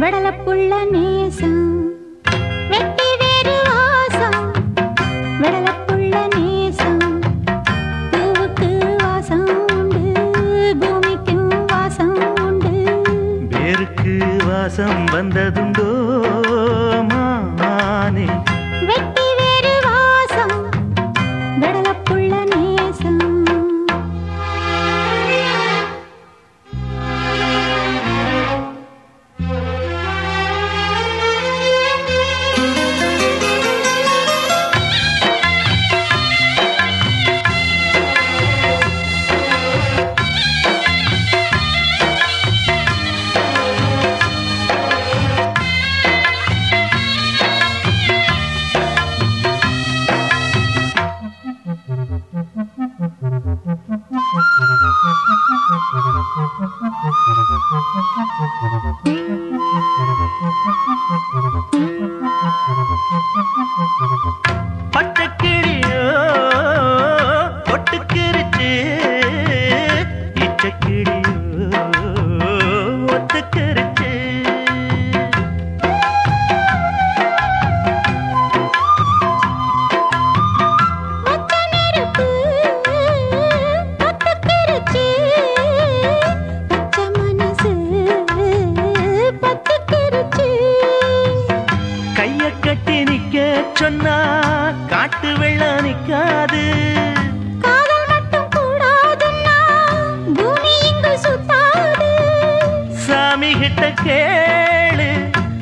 வெடலப்புள்ள நேசம். வெட்டி வேறு வாசம். வெடலப்புள்ள நேசம். பூவுக்கு வாசம் உண்டு. பூமிக்கும் வாசம் உண்டு. வேருக்கு வாசம் வந்ததுண்டோ மானே பட்டக்கிளியோ ஒட்டுக்கிருச்சு இச்சக்கிளியோ சுத்தாது. சாமி கிட்ட கேளு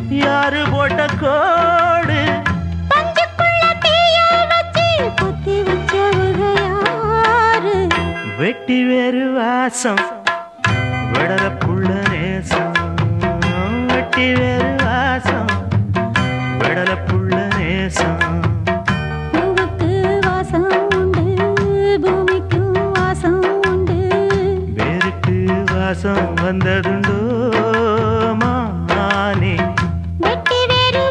யாரு போட்ட கோடு? வெட்டி வேறு வாசம் விடல புள்ள நேசம். வெட்டி வேறு வாசம் விடல புள்ள நேசம். வாசம் வந்ததுண்டோ மானே வெட்டி வேறு